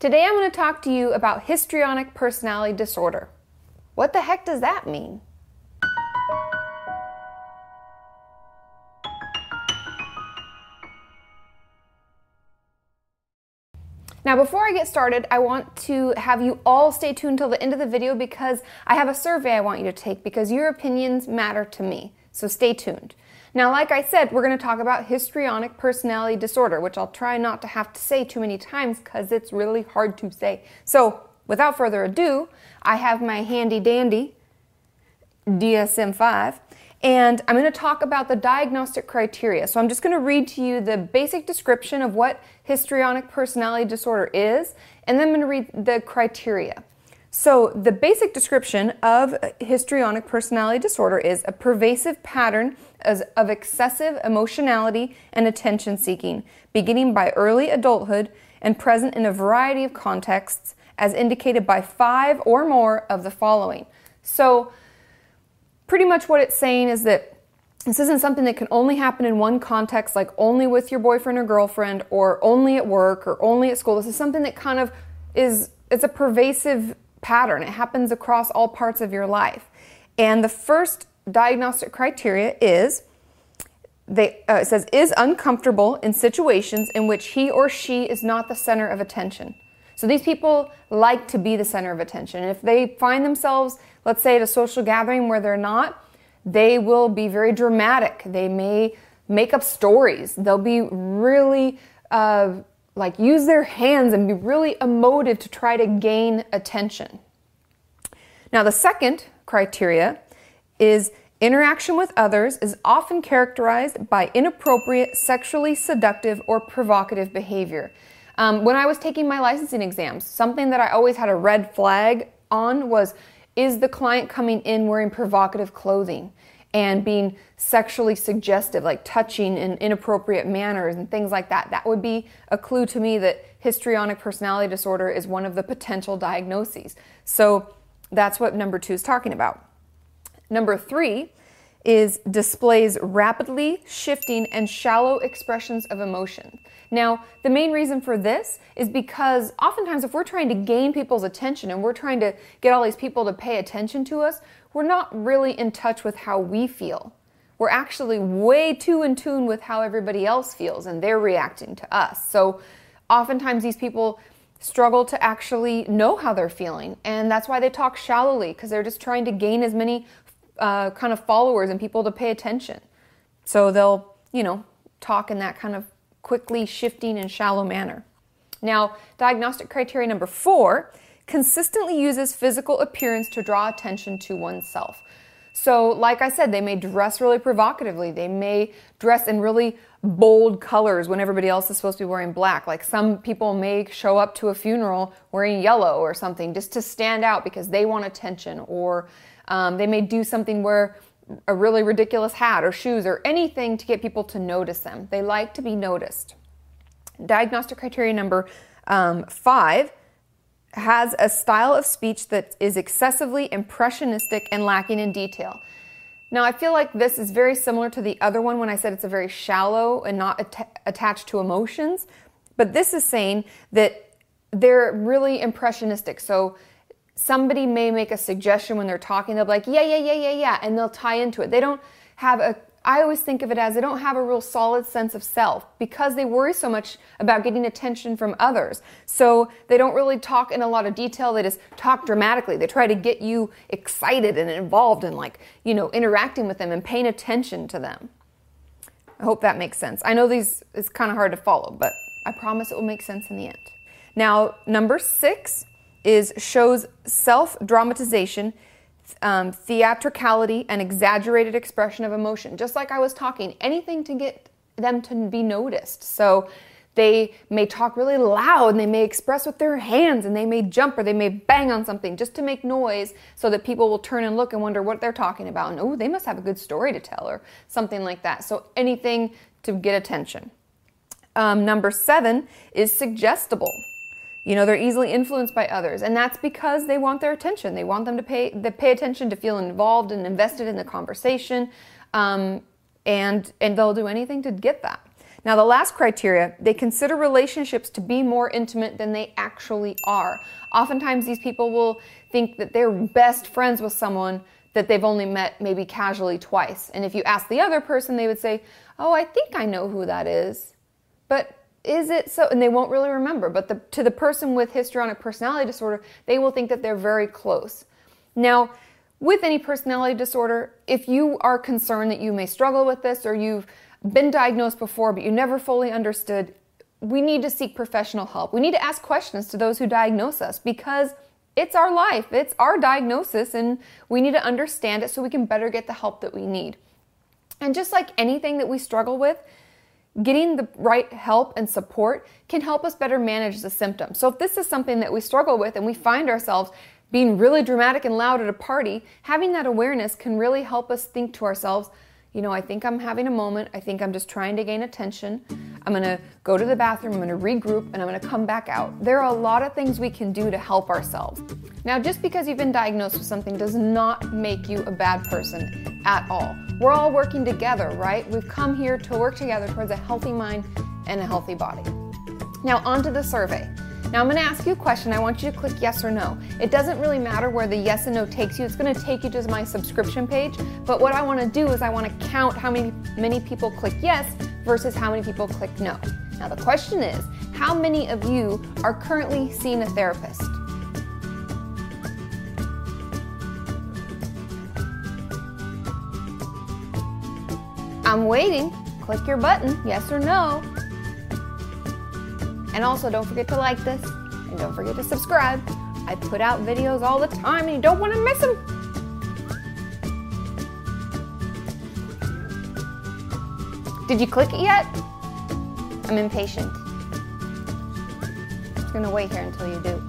Today I'm going to talk to you about histrionic personality disorder. What the heck does that mean? Now, before I get started, I want to have you all stay tuned till the end of the video because I have a survey I want you to take because your opinions matter to me. So stay tuned. Now, like I said, we're going to talk about histrionic personality disorder, which I'll try not to have to say too many times because it's really hard to say. So, without further ado, I have my handy dandy DSM 5 and I'm going to talk about the diagnostic criteria. So I'm just going to read to you the basic description of what histrionic personality disorder is, and then I'm going to read the criteria. So, the basic description of histrionic personality disorder is a pervasive pattern of excessive emotionality and attention seeking, beginning by early adulthood and present in a variety of contexts, as indicated by five or more of the following. So, pretty much what it's saying is that this isn't something that can only happen in one context, like only with your boyfriend or girlfriend, or only at work, or only at school. This is something that kind of is it's a pervasive pattern. It happens across all parts of your life. And the first diagnostic criteria is they, uh, it says is uncomfortable in situations in which he or she is not the center of attention. So these people like to be the center of attention. And if they find themselves, let's say, at a social gathering where they're not, they will be very dramatic. They may make up stories. They'll be really uh, like use their hands and be really emotive to try to gain attention. Now, the second criteria is interaction with others is often characterized by inappropriate, sexually seductive, or provocative behavior. Um, when I was taking my licensing exams, something that I always had a red flag on was is the client coming in wearing provocative clothing and being sexually suggestive, like touching in inappropriate manners and things like that? That would be a clue to me that histrionic personality disorder is one of the potential diagnoses. So that's what number two is talking about. Number three is displays rapidly shifting and shallow expressions of emotion. Now, the main reason for this is because oftentimes if we're trying to gain people's attention and we're trying to get all these people to pay attention to us, we're not really in touch with how we feel. We're actually way too in tune with how everybody else feels and they're reacting to us. So, oftentimes these people struggle to actually know how they're feeling. And that's why they talk shallowly, because they're just trying to gain as many uh, kind of followers and people to pay attention. So they'll, you know, talk in that kind of quickly shifting and shallow manner. Now, diagnostic criteria number four consistently uses physical appearance to draw attention to oneself. So, like I said, they may dress really provocatively. They may dress in really bold colors when everybody else is supposed to be wearing black. Like some people may show up to a funeral wearing yellow or something just to stand out because they want attention, or um, they may do something where a really ridiculous hat or shoes or anything to get people to notice them. They like to be noticed. Diagnostic criteria number um, five has a style of speech that is excessively impressionistic and lacking in detail. Now, I feel like this is very similar to the other one when I said it's a very shallow and not at- attached to emotions, but this is saying that they're really impressionistic. So somebody may make a suggestion when they're talking, they'll be like, yeah, yeah, yeah, yeah, yeah, and they'll tie into it. They don't have a I always think of it as they don't have a real solid sense of self because they worry so much about getting attention from others. So they don't really talk in a lot of detail. They just talk dramatically. They try to get you excited and involved and like, you know, interacting with them and paying attention to them. I hope that makes sense. I know these is kind of hard to follow, but I promise it will make sense in the end. Now, number six is shows self dramatization, um, theatricality, and exaggerated expression of emotion. Just like I was talking, anything to get them to be noticed. So they may talk really loud and they may express with their hands and they may jump or they may bang on something just to make noise so that people will turn and look and wonder what they're talking about. And oh, they must have a good story to tell or something like that. So anything to get attention. Um, number seven is suggestible. You know, they're easily influenced by others, and that's because they want their attention. They want them to pay they pay attention to feel involved and invested in the conversation, um, and and they'll do anything to get that. Now, the last criteria, they consider relationships to be more intimate than they actually are. Oftentimes, these people will think that they're best friends with someone that they've only met maybe casually twice. And if you ask the other person, they would say, Oh, I think I know who that is. But is it so? And they won't really remember. But the, to the person with histrionic personality disorder, they will think that they're very close. Now, with any personality disorder, if you are concerned that you may struggle with this or you've been diagnosed before but you never fully understood, we need to seek professional help. We need to ask questions to those who diagnose us because it's our life, it's our diagnosis, and we need to understand it so we can better get the help that we need. And just like anything that we struggle with, getting the right help and support can help us better manage the symptoms. So if this is something that we struggle with and we find ourselves being really dramatic and loud at a party, having that awareness can really help us think to ourselves, you know, I think I'm having a moment. I think I'm just trying to gain attention. I'm going to go to the bathroom, I'm going to regroup, and I'm going to come back out. There are a lot of things we can do to help ourselves. Now, just because you've been diagnosed with something does not make you a bad person at all. We're all working together, right? We've come here to work together towards a healthy mind and a healthy body. Now, on to the survey. Now, I'm going to ask you a question. I want you to click yes or no. It doesn't really matter where the yes and no takes you. It's going to take you to my subscription page. But what I want to do is I want to count how many, many people click yes versus how many people click no. Now, the question is how many of you are currently seeing a therapist? I'm waiting. Click your button, yes or no. And also, don't forget to like this and don't forget to subscribe. I put out videos all the time and you don't want to miss them. Did you click it yet? I'm impatient. I'm gonna wait here until you do.